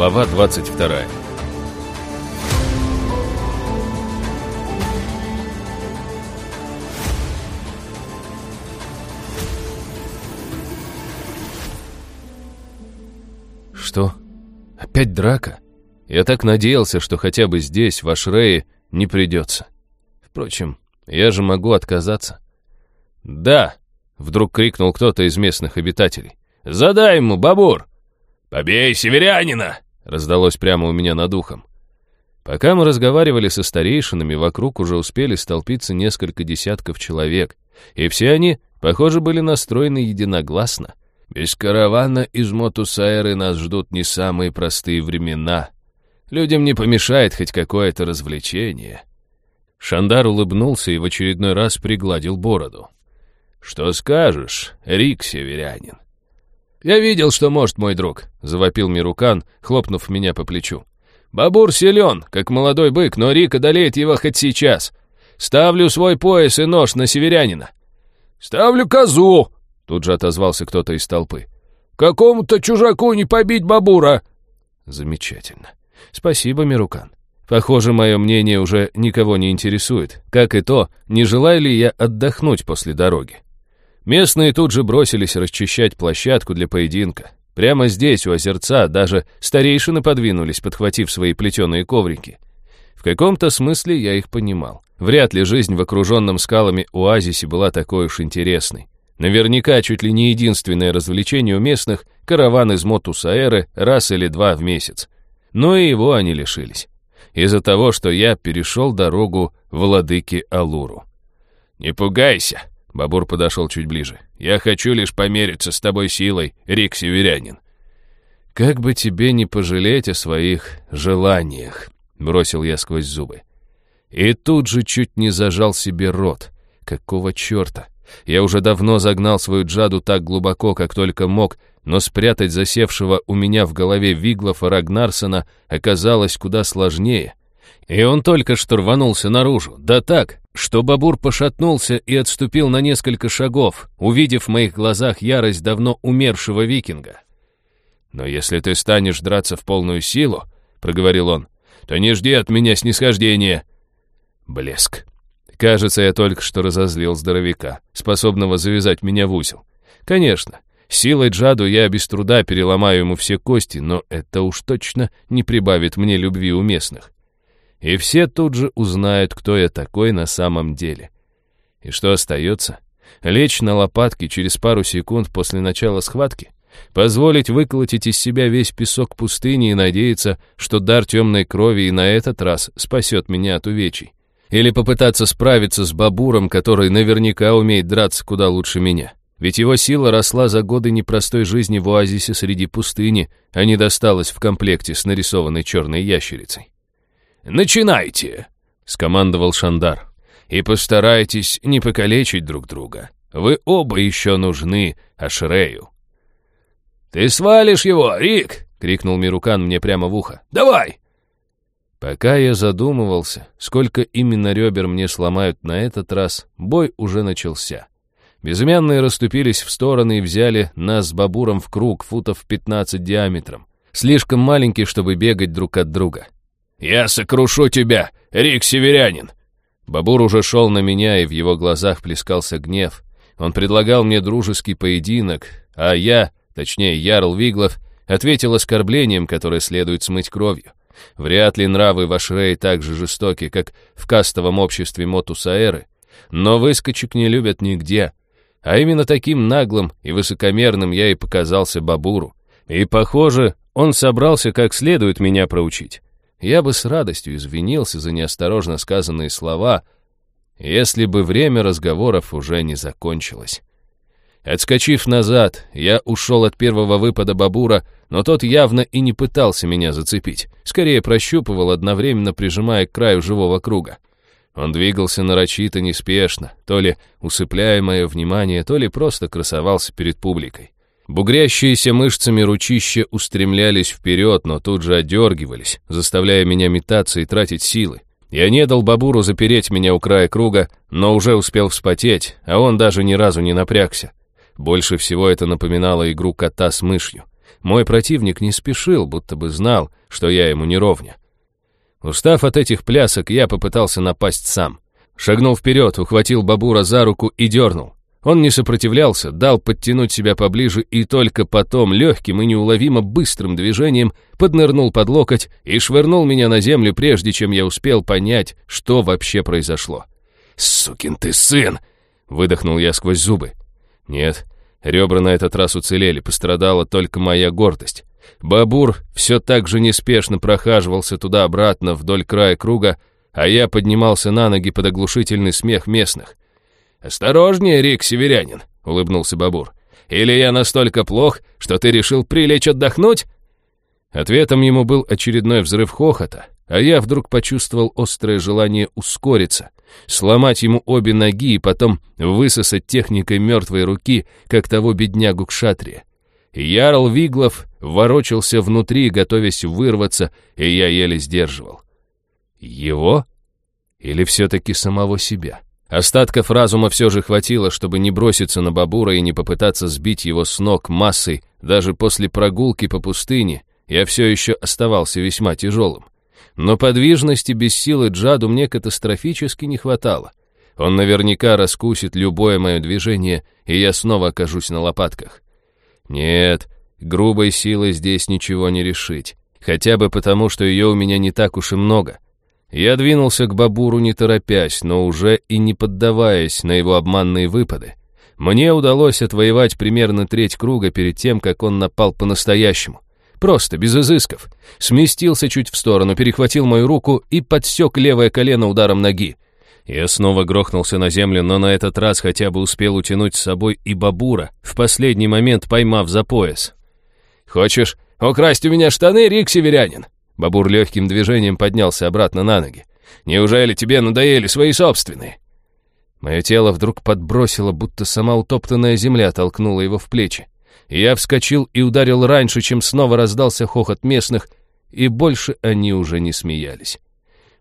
Глава 22 Что? Опять драка? Я так надеялся, что хотя бы здесь, в Ашрее, не придется. Впрочем, я же могу отказаться. «Да!» — вдруг крикнул кто-то из местных обитателей. «Задай ему, бабур!» «Побей северянина!» — раздалось прямо у меня над ухом. Пока мы разговаривали со старейшинами, вокруг уже успели столпиться несколько десятков человек, и все они, похоже, были настроены единогласно. Без каравана из Мотусаэры нас ждут не самые простые времена. Людям не помешает хоть какое-то развлечение. Шандар улыбнулся и в очередной раз пригладил бороду. «Что скажешь, Рик Северянин?» «Я видел, что может мой друг», — завопил Мирукан, хлопнув меня по плечу. «Бабур силен, как молодой бык, но Рик одолеет его хоть сейчас. Ставлю свой пояс и нож на северянина». «Ставлю козу», — тут же отозвался кто-то из толпы. «Какому-то чужаку не побить бабура». «Замечательно. Спасибо, Мирукан. Похоже, мое мнение уже никого не интересует, как и то, не желаю ли я отдохнуть после дороги. Местные тут же бросились расчищать площадку для поединка. Прямо здесь, у озерца, даже старейшины подвинулись, подхватив свои плетеные коврики. В каком-то смысле я их понимал. Вряд ли жизнь в окруженном скалами оазисе была такой уж интересной. Наверняка чуть ли не единственное развлечение у местных — караван из Мотусаэры раз или два в месяц. Но и его они лишились. Из-за того, что я перешел дорогу владыке Алуру. «Не пугайся», Бабур подошел чуть ближе. «Я хочу лишь помериться с тобой силой, Рик Северянин». «Как бы тебе не пожалеть о своих желаниях», — бросил я сквозь зубы. И тут же чуть не зажал себе рот. Какого черта? Я уже давно загнал свою джаду так глубоко, как только мог, но спрятать засевшего у меня в голове Виглофа Рагнарсона оказалось куда сложнее. И он только что рванулся наружу, да так, что Бабур пошатнулся и отступил на несколько шагов, увидев в моих глазах ярость давно умершего викинга. «Но если ты станешь драться в полную силу, — проговорил он, — то не жди от меня снисхождения». Блеск. Кажется, я только что разозлил здоровяка, способного завязать меня в узел. Конечно, силой Джаду я без труда переломаю ему все кости, но это уж точно не прибавит мне любви у местных и все тут же узнают, кто я такой на самом деле. И что остается? Лечь на лопатки через пару секунд после начала схватки? Позволить выколотить из себя весь песок пустыни и надеяться, что дар темной крови и на этот раз спасет меня от увечий? Или попытаться справиться с Бабуром, который наверняка умеет драться куда лучше меня? Ведь его сила росла за годы непростой жизни в оазисе среди пустыни, а не досталась в комплекте с нарисованной черной ящерицей. «Начинайте!» — скомандовал Шандар. «И постарайтесь не покалечить друг друга. Вы оба еще нужны Ашрею». «Ты свалишь его, Рик!» — крикнул Мирукан мне прямо в ухо. «Давай!» Пока я задумывался, сколько именно ребер мне сломают на этот раз, бой уже начался. Безымянные расступились в стороны и взяли нас с Бабуром в круг футов 15 диаметром, слишком маленький, чтобы бегать друг от друга. «Я сокрушу тебя, Рик Северянин!» Бабур уже шел на меня, и в его глазах плескался гнев. Он предлагал мне дружеский поединок, а я, точнее Ярл Виглов, ответил оскорблением, которое следует смыть кровью. Вряд ли нравы в Ашрее так же жестоки, как в кастовом обществе Мотусаэры, но выскочек не любят нигде. А именно таким наглым и высокомерным я и показался Бабуру. И, похоже, он собрался как следует меня проучить. Я бы с радостью извинился за неосторожно сказанные слова, если бы время разговоров уже не закончилось. Отскочив назад, я ушел от первого выпада Бабура, но тот явно и не пытался меня зацепить, скорее прощупывал, одновременно прижимая к краю живого круга. Он двигался нарочито неспешно, то ли усыпляя мое внимание, то ли просто красовался перед публикой. Бугрящиеся мышцами ручища устремлялись вперед, но тут же одергивались, заставляя меня метаться и тратить силы. Я не дал Бабуру запереть меня у края круга, но уже успел вспотеть, а он даже ни разу не напрягся. Больше всего это напоминало игру кота с мышью. Мой противник не спешил, будто бы знал, что я ему не ровня. Устав от этих плясок, я попытался напасть сам. Шагнул вперед, ухватил Бабура за руку и дернул. Он не сопротивлялся, дал подтянуть себя поближе и только потом легким и неуловимо быстрым движением поднырнул под локоть и швырнул меня на землю, прежде чем я успел понять, что вообще произошло. «Сукин ты сын!» — выдохнул я сквозь зубы. Нет, ребра на этот раз уцелели, пострадала только моя гордость. Бабур все так же неспешно прохаживался туда-обратно вдоль края круга, а я поднимался на ноги под оглушительный смех местных. «Осторожнее, Рик, северянин», — улыбнулся Бабур. «Или я настолько плох, что ты решил прилечь отдохнуть?» Ответом ему был очередной взрыв хохота, а я вдруг почувствовал острое желание ускориться, сломать ему обе ноги и потом высосать техникой мертвой руки, как того беднягу к шатре. Ярл Виглов ворочался внутри, готовясь вырваться, и я еле сдерживал. Его? Или все-таки самого себя? Остатков разума все же хватило, чтобы не броситься на Бабура и не попытаться сбить его с ног массой. Даже после прогулки по пустыне я все еще оставался весьма тяжелым. Но подвижности без силы Джаду мне катастрофически не хватало. Он наверняка раскусит любое мое движение, и я снова окажусь на лопатках. Нет, грубой силой здесь ничего не решить. Хотя бы потому, что ее у меня не так уж и много. Я двинулся к Бабуру не торопясь, но уже и не поддаваясь на его обманные выпады. Мне удалось отвоевать примерно треть круга перед тем, как он напал по-настоящему. Просто, без изысков. Сместился чуть в сторону, перехватил мою руку и подсек левое колено ударом ноги. Я снова грохнулся на землю, но на этот раз хотя бы успел утянуть с собой и Бабура, в последний момент поймав за пояс. «Хочешь украсть у меня штаны, Рик Северянин?» Бабур легким движением поднялся обратно на ноги. «Неужели тебе надоели свои собственные?» Мое тело вдруг подбросило, будто сама утоптанная земля толкнула его в плечи. Я вскочил и ударил раньше, чем снова раздался хохот местных, и больше они уже не смеялись.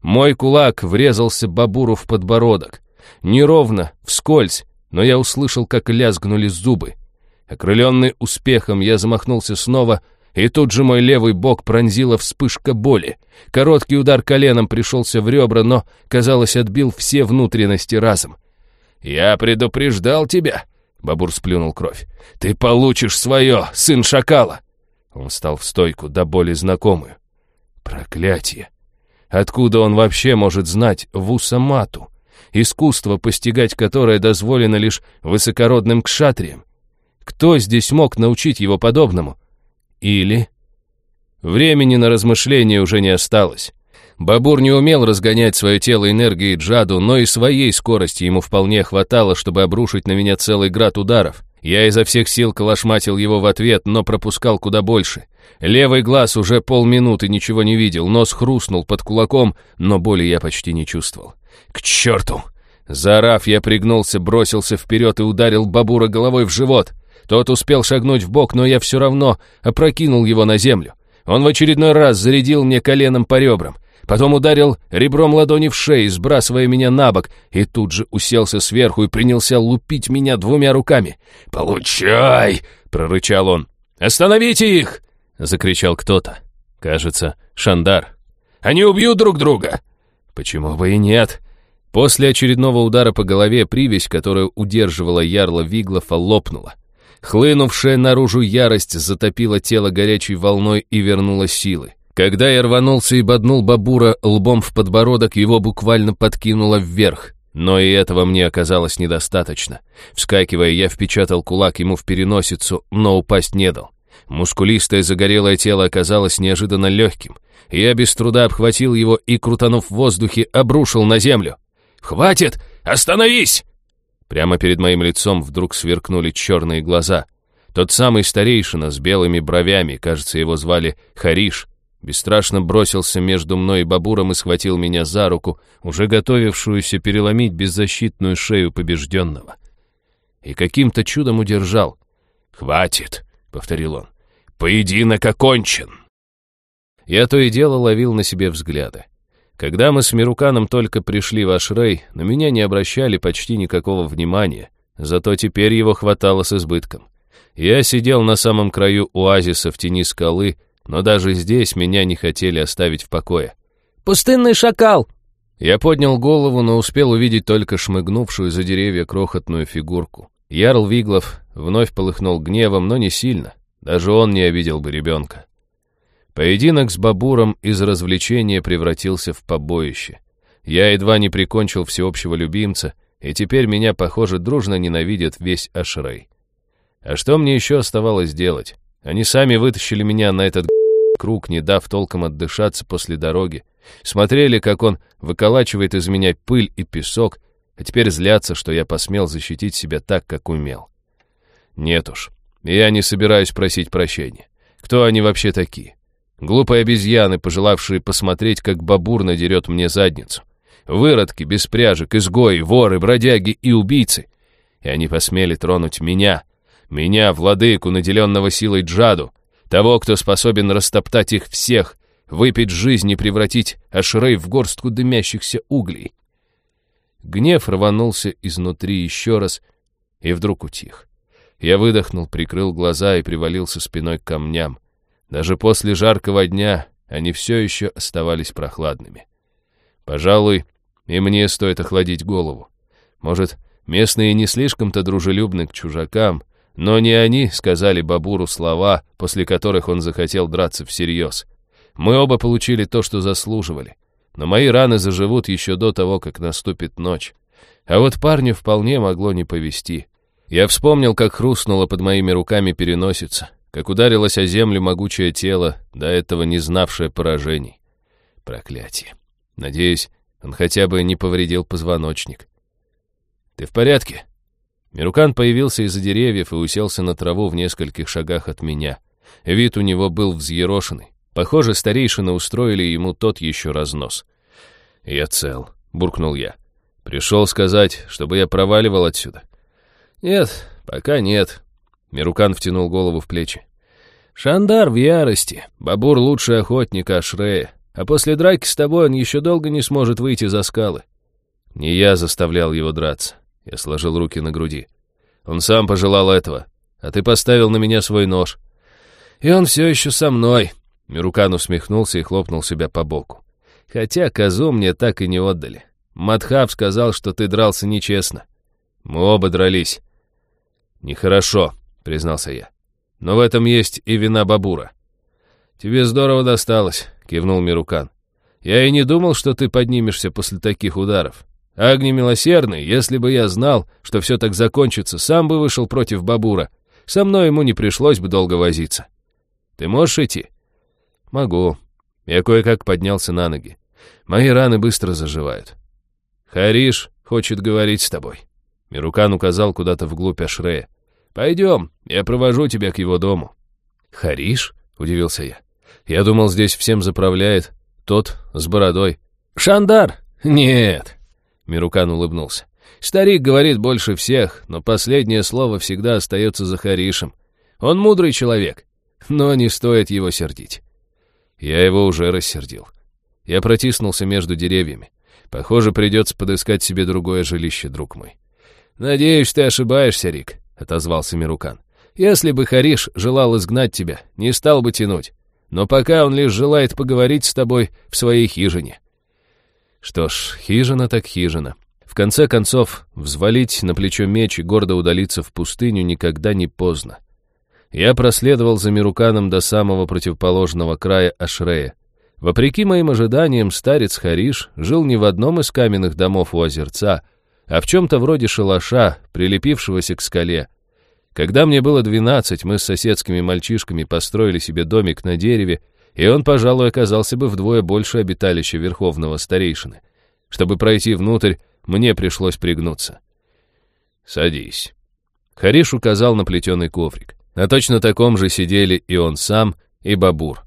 Мой кулак врезался Бабуру в подбородок. Неровно, вскользь, но я услышал, как лязгнули зубы. Окрыленный успехом, я замахнулся снова — и тут же мой левый бок пронзила вспышка боли. Короткий удар коленом пришелся в ребра, но, казалось, отбил все внутренности разом. «Я предупреждал тебя!» — Бабур сплюнул кровь. «Ты получишь свое, сын шакала!» Он встал в стойку, до боли знакомую. Проклятие! Откуда он вообще может знать вусамату? Искусство, постигать которое дозволено лишь высокородным кшатриям. Кто здесь мог научить его подобному? Или... Времени на размышления уже не осталось. Бабур не умел разгонять свое тело энергией Джаду, но и своей скорости ему вполне хватало, чтобы обрушить на меня целый град ударов. Я изо всех сил калашматил его в ответ, но пропускал куда больше. Левый глаз уже полминуты ничего не видел, нос хрустнул под кулаком, но боли я почти не чувствовал. «К черту!» Заорав, я пригнулся, бросился вперед и ударил Бабура головой в живот. Тот успел шагнуть в бок, но я все равно опрокинул его на землю. Он в очередной раз зарядил мне коленом по ребрам. Потом ударил ребром ладони в шею, сбрасывая меня на бок, и тут же уселся сверху и принялся лупить меня двумя руками. «Получай!» — прорычал он. «Остановите их!» — закричал кто-то. Кажется, Шандар. «Они убьют друг друга!» «Почему бы и нет?» После очередного удара по голове привязь, которая удерживала ярла Виглофа, лопнула. Хлынувшая наружу ярость затопила тело горячей волной и вернула силы. Когда я рванулся и боднул Бабура лбом в подбородок, его буквально подкинуло вверх. Но и этого мне оказалось недостаточно. Вскакивая, я впечатал кулак ему в переносицу, но упасть не дал. Мускулистое загорелое тело оказалось неожиданно легким. Я без труда обхватил его и, крутанув в воздухе, обрушил на землю. «Хватит! Остановись!» Прямо перед моим лицом вдруг сверкнули черные глаза. Тот самый старейшина с белыми бровями, кажется, его звали Хариш, бесстрашно бросился между мной и Бабуром и схватил меня за руку, уже готовившуюся переломить беззащитную шею побежденного. И каким-то чудом удержал. «Хватит!» — повторил он. «Поединок окончен!» Я то и дело ловил на себе взгляды. Когда мы с Мируканом только пришли в Ашрей, на меня не обращали почти никакого внимания, зато теперь его хватало с избытком. Я сидел на самом краю оазиса в тени скалы, но даже здесь меня не хотели оставить в покое. «Пустынный шакал!» Я поднял голову, но успел увидеть только шмыгнувшую за деревья крохотную фигурку. Ярл Виглов вновь полыхнул гневом, но не сильно. Даже он не обидел бы ребенка. Поединок с Бабуром из развлечения превратился в побоище. Я едва не прикончил всеобщего любимца, и теперь меня, похоже, дружно ненавидит весь Ашрей. А что мне еще оставалось делать? Они сами вытащили меня на этот круг, не дав толком отдышаться после дороги. Смотрели, как он выколачивает из меня пыль и песок, а теперь злятся, что я посмел защитить себя так, как умел. Нет уж, я не собираюсь просить прощения. Кто они вообще такие? Глупые обезьяны, пожелавшие посмотреть, как бабур надерет мне задницу. Выродки, без пряжек, изгои, воры, бродяги и убийцы. И они посмели тронуть меня, меня, владыку, наделенного силой Джаду, того, кто способен растоптать их всех, выпить жизнь и превратить Ашрей в горстку дымящихся углей. Гнев рванулся изнутри еще раз и вдруг утих. Я выдохнул, прикрыл глаза и привалился спиной к камням. Даже после жаркого дня они все еще оставались прохладными. Пожалуй, и мне стоит охладить голову. Может, местные не слишком-то дружелюбны к чужакам, но не они сказали Бабуру слова, после которых он захотел драться всерьез. Мы оба получили то, что заслуживали. Но мои раны заживут еще до того, как наступит ночь. А вот парню вполне могло не повезти. Я вспомнил, как хрустнуло под моими руками переносица, как ударилось о землю могучее тело, до этого не знавшее поражений. Проклятие. Надеюсь, он хотя бы не повредил позвоночник. «Ты в порядке?» Мирукан появился из-за деревьев и уселся на траву в нескольких шагах от меня. Вид у него был взъерошенный. Похоже, старейшины устроили ему тот еще разнос. «Я цел», — буркнул я. «Пришел сказать, чтобы я проваливал отсюда». «Нет, пока нет». Мирукан втянул голову в плечи. «Шандар в ярости. Бабур лучший охотник Ашрея. А после драки с тобой он еще долго не сможет выйти за скалы». Не я заставлял его драться. Я сложил руки на груди. Он сам пожелал этого, а ты поставил на меня свой нож. И он все еще со мной. Мирукан усмехнулся и хлопнул себя по боку. Хотя козу мне так и не отдали. Мадхаб сказал, что ты дрался нечестно. Мы оба дрались. Нехорошо, признался я. Но в этом есть и вина Бабура. Тебе здорово досталось, кивнул Мирукан. Я и не думал, что ты поднимешься после таких ударов. Агни милосердный, если бы я знал, что все так закончится, сам бы вышел против Бабура. Со мной ему не пришлось бы долго возиться. Ты можешь идти? Могу. Я кое-как поднялся на ноги. Мои раны быстро заживают. Хариш хочет говорить с тобой. Мирукан указал куда-то вглубь Ашрея. «Пойдем, я провожу тебя к его дому». «Хариш?» — удивился я. «Я думал, здесь всем заправляет тот с бородой». «Шандар!» «Нет, Мирукан улыбнулся. «Старик говорит больше всех, но последнее слово всегда остается за Харишем. Он мудрый человек, но не стоит его сердить». Я его уже рассердил. Я протиснулся между деревьями. Похоже, придется подыскать себе другое жилище, друг мой. «Надеюсь, ты ошибаешься, Рик», — отозвался Мирукан. «Если бы Хариш желал изгнать тебя, не стал бы тянуть. Но пока он лишь желает поговорить с тобой в своей хижине. Что ж, хижина так хижина. В конце концов, взвалить на плечо меч и гордо удалиться в пустыню никогда не поздно. Я проследовал за Мируканом до самого противоположного края Ашрея. Вопреки моим ожиданиям, старец Хариш жил не в одном из каменных домов у озерца, а в чем-то вроде шалаша, прилепившегося к скале. Когда мне было двенадцать, мы с соседскими мальчишками построили себе домик на дереве и он, пожалуй, оказался бы вдвое больше обиталища Верховного Старейшины. Чтобы пройти внутрь, мне пришлось пригнуться. «Садись». Хариш указал на плетеный коврик. На точно таком же сидели и он сам, и Бабур.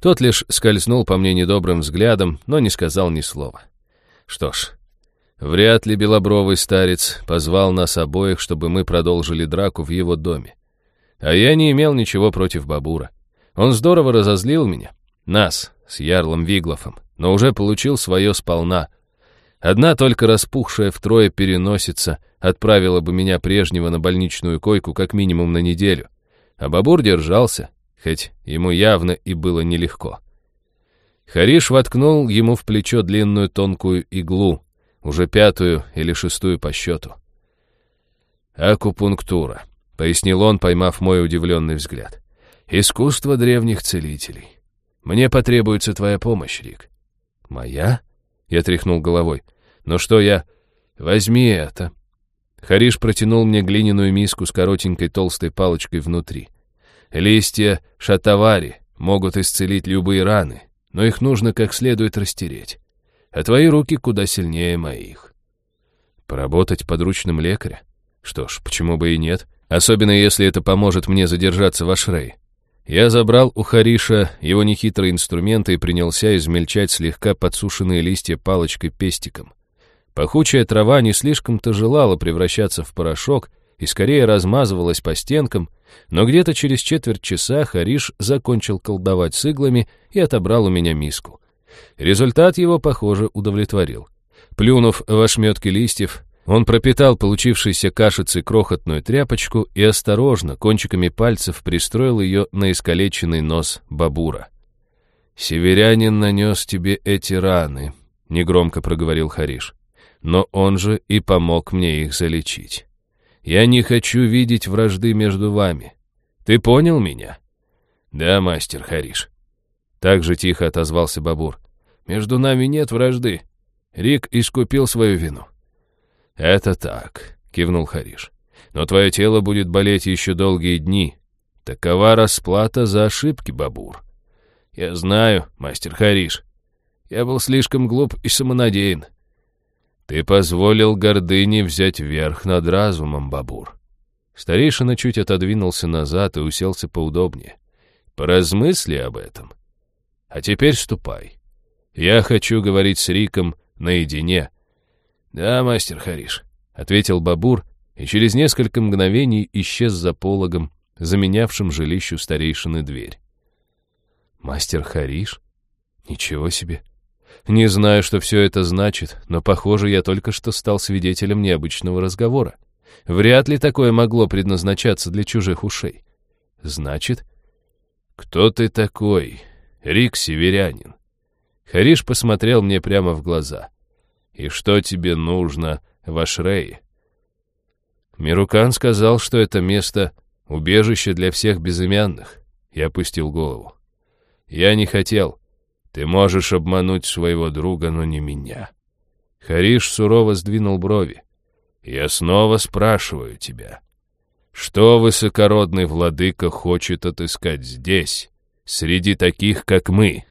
Тот лишь скользнул по мне недобрым взглядом, но не сказал ни слова. Что ж, вряд ли белобровый старец позвал нас обоих, чтобы мы продолжили драку в его доме. А я не имел ничего против Бабура. Он здорово разозлил меня, нас, с Ярлом Виглофом, но уже получил свое сполна. Одна только распухшая втрое переносица отправила бы меня прежнего на больничную койку как минимум на неделю. А Бабур держался, хоть ему явно и было нелегко. Хариш воткнул ему в плечо длинную тонкую иглу, уже пятую или шестую по счету. «Акупунктура», — пояснил он, поймав мой удивленный взгляд. «Искусство древних целителей. Мне потребуется твоя помощь, Рик». «Моя?» — я тряхнул головой. «Ну что я...» «Возьми это». Хариш протянул мне глиняную миску с коротенькой толстой палочкой внутри. Листья шатавари могут исцелить любые раны, но их нужно как следует растереть. А твои руки куда сильнее моих. Поработать подручным лекаря? Что ж, почему бы и нет? Особенно если это поможет мне задержаться в Ашрей. Я забрал у Хариша его нехитрые инструменты и принялся измельчать слегка подсушенные листья палочкой-пестиком. Пахучая трава не слишком-то желала превращаться в порошок и скорее размазывалась по стенкам, но где-то через четверть часа Хариш закончил колдовать с иглами и отобрал у меня миску. Результат его, похоже, удовлетворил. Плюнув в ошметки листьев, он пропитал получившейся кашицей крохотную тряпочку и осторожно, кончиками пальцев, пристроил ее на искалеченный нос бабура. «Северянин нанес тебе эти раны», — негромко проговорил Хариш. «Но он же и помог мне их залечить. Я не хочу видеть вражды между вами. Ты понял меня?» «Да, мастер Хариш». Так же тихо отозвался Бабур. «Между нами нет вражды. Рик искупил свою вину». «Это так», — кивнул Хариш. «Но твое тело будет болеть еще долгие дни. Такова расплата за ошибки, Бабур». «Я знаю, мастер Хариш. Я был слишком глуп и самонадеян. Ты позволил гордыне взять верх над разумом, Бабур. Старейшина чуть отодвинулся назад и уселся поудобнее. Поразмысли об этом. А теперь ступай. Я хочу говорить с Риком наедине. Да, мастер Хариш, ответил Бабур, и через несколько мгновений исчез за пологом, заменявшим жилищу старейшины дверь. Мастер Хариш? Ничего себе. Не знаю, что все это значит, но, похоже, я только что стал свидетелем необычного разговора. Вряд ли такое могло предназначаться для чужих ушей. Значит, кто ты такой? Рик Северянин. Хариш посмотрел мне прямо в глаза. И что тебе нужно в Ашрее? Мирукан сказал, что это место — убежище для всех безымянных. Я опустил голову. Я не хотел. Ты можешь обмануть своего друга, но не меня. Хариш сурово сдвинул брови. Я снова спрашиваю тебя. Что высокородный владыка хочет отыскать здесь, среди таких, как мы?